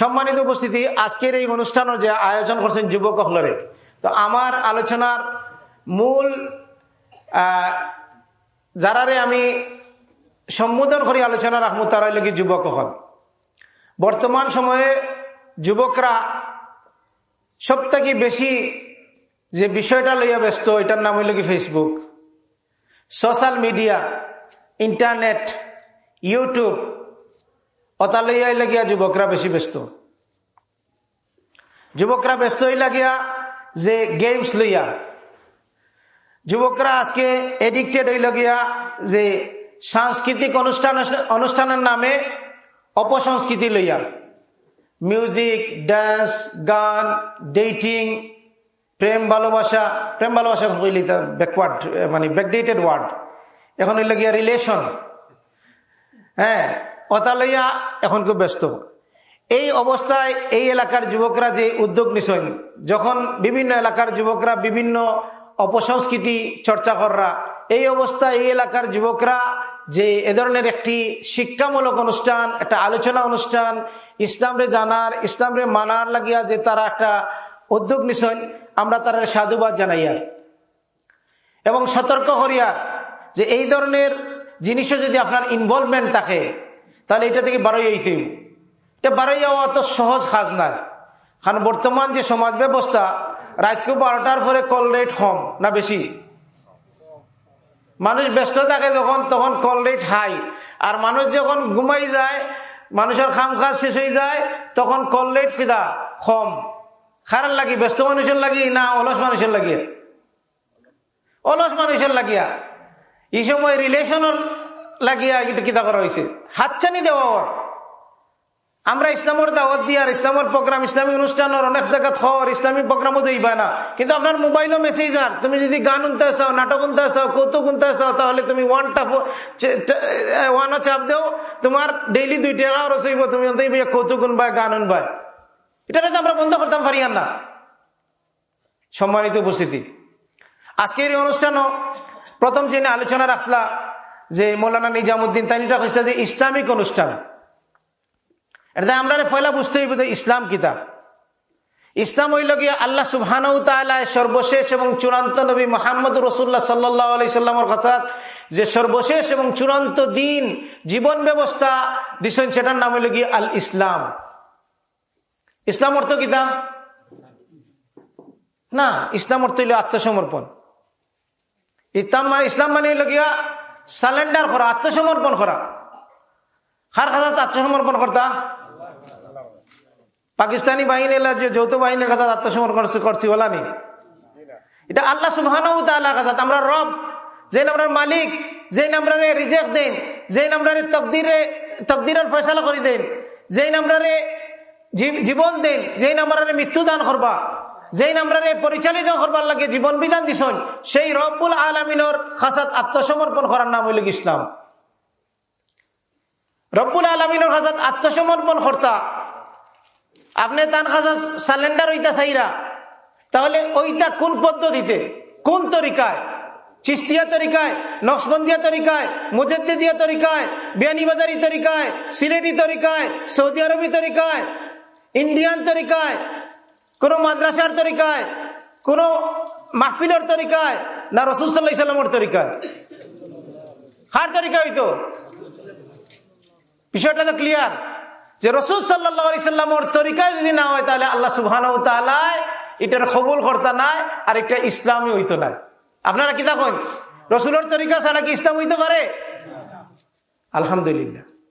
সম্মানিত উপস্থিতি, আজকের এই অনুষ্ঠানের যে আয়োজন করছেন যুবক হলরে তো আমার আলোচনার মূল যারারে আমি সম্বোধন করি আলোচনা রাখব তারা লাগি যুবক হল বর্তমান সময়ে যুবকরা সব থেকে বেশি যে বিষয়টা লইয়া ব্যস্ত, এটার নাম হইল কি Facebook social media internet YouTube অতা লইয়া লাগিয়া যুবকরা বেশি ব্যস্ত। যুবকরা ব্যস্ত হই লাগিয়া যে গেমস লইয়া। যুবকরা আজকে এডিক্টেড হইল গিয়া যে সাংস্কৃতিক অনুষ্ঠান অনুষ্ঠানের নামে অপসংস্কৃতি লইয়া। মিউজিক ডান্স গান ডেটিং প্রেম ভালোবাসা প্রেম ভালোবাসা কইলি ব্যাকওয়ার্ড মানে ব্যাকডেটেড ওয়ার্ড এখন হইল গিয়া রিলেশন হ্যাঁ কথা লইয়া এখন খুব ব্যস্ত। এই অবস্থায় এই এলাকার যুবকরা যে উদ্যোগ নিছেন, যখন বিভিন্ন এলাকার যুবকরা বিভিন্ন অপসংস্কৃতি চর্চা কররা, এই অবস্থায় এই এলাকার যুবকরা যে এ ধরনের একটি শিক্ষামূলক অনুষ্ঠান, একটা আলোচনা অনুষ্ঠান, ইসলামরে জানার, ইসলামরে মানার লাগিয়া যে তারা একটা উদ্যোগ নিছেন, আমরা তারা সাধুবাদ জানাইয়া। এবং সতর্ক করিয়া যে এই ধরনের জিনিসে যদি আপনার ইনভলভমেন্ট থাকে তাহলে এটা থেকে বারোই হইতে এটা বারোই অত সহজ কাজ না। কারণ বর্তমান যে সমাজ ব্যবস্থা রাতকে বারোটার পরে কল রেট কম না বেশি? মানুষ ব্যস্ত থাকে যখন, তখন কল রেট হাই আর মানুষ যখন ঘুমাই যায়, মানুষের খাম কাজ শেষ হয়ে যায়, তখন কল রেট কিদা কম। খারাপ লাগি? ব্যস্ত মানুষের লাগি না অলস মানুষের লাগিয়া অলস মানুষের লাগিয়া। এই সময় রিলেশনের লাগিয়া এটা কিতা করা হয়েছে হাতছানি দেওয়া আমরা ইসলামের দাওয়াত দিয়ে আর ইসলামের প্রোগ্রাম ইসলামী অনুষ্ঠানের অনেক জায়গা খবর ইসলামী প্রোগ্রামও দিবা না। কিন্তু আপনার মোবাইলও মেসেজ আর। তুমি যদি গান উনতে চাও, নাটক উনতে চাও, কৌতুক উনতে চাও, তাহলে তুমি ওয়ানটা ওয়ানও চাপ দেও। তোমার ডেইলি দুই টাকা রসইব তুমি কৌতুক উনবা গান উনবা এটা তো আমরা বন্ধ করতাম পারি না। সম্মানিত উপস্থিতি। আজকের এই অনুষ্ঠানও প্রথম যে আলোচনা রাখলা যে মৌলানা নিজামুদ্দিন, তাই এটা যে ইসলামিক অনুষ্ঠান। এটা আমরা ফয়লা বুঝতে হইব ইসলাম কিতাব ইসলাম হইল গিয়া আল্লাহ সুবহানাউ সর্বশেষ এবং চূড়ান্ত নবী মোহাম্মদ রসুল্লাহ সাল্লাহ আলি সাল্লামর কথা, যে সর্বশেষ এবং চূড়ান্ত দিন, জীবন ব্যবস্থা দিছেন, সেটার নাম হইল গিয়া আল ইসলাম ইসলাম অর্থ কিতা? না, ইসলাম অর্থ হইল আত্মসমর্পণ। ইসলাম মানে ইসলাম মানে হইল গিয়া সালেন্ডার করা আত্মসমর্পণ করা। কার কাছে আত্মসমর্পণ করতা? পাকিস্তানি বাহিনী যে যৌথ বাহিনীর কাছে আত্মসমর্পণ করছি বলা নেই। এটা আল্লাহ সুবহানাহু তাআলার কাছে আমরা রব, যে আমরা মালিক, যে আমরা রিজেক্ট দেন, যে আমরা তকদিরে, তকদিরের ফয়সালা করে দেন, যে আমরা জীবন দেন, যে আমরা মৃত্যু দান করবা যেই আমরা পরিচালিত করবার লাগে জীবন বিধান দিছন সেই রব্বুল আলমিনের খাসাত আত্মসমর্পণ করার নাম হইল ইসলাম। রব্বুল আলমিনের খাসাত আত্মসমর্পণ কর্তা, আপনি তার খাসা সালেন্ডার ওইটা চাইরা, তাহলে ওইটা কোন পদ্ধতিতে? কোন তরিকায়? চিস্তিয়া তরিকায়, নকশবন্দিয়া তরিকায়, মুজদ্দিদিয়া তরিকায়, বিয়ানিবাজারি তরিকায়, সিলেটি তরিকায়, সৌদি আরবি তরিকায়, ইন্ডিয়ান তরিকায় কোন মাদ্রাসার তরিকায়, কোন মাহফিলের তরিকায়, না ইসলামের তরিকায়। কার তরিকা হইতো? বিষয়টা তো ক্লিয়ার যে রসুল সাল্লাহামের তরিকায় যদি না হয়, তাহলে আল্লাহ সুবহান এটার কবুল কর্তা নাই, আর একটা ইসলামী হইতো নাই। আপনারা কি দেখুন? রসুলের তরিকা ছাড়া কি ইসলাম হইতে পারে? আলহামদুলিল্লাহ।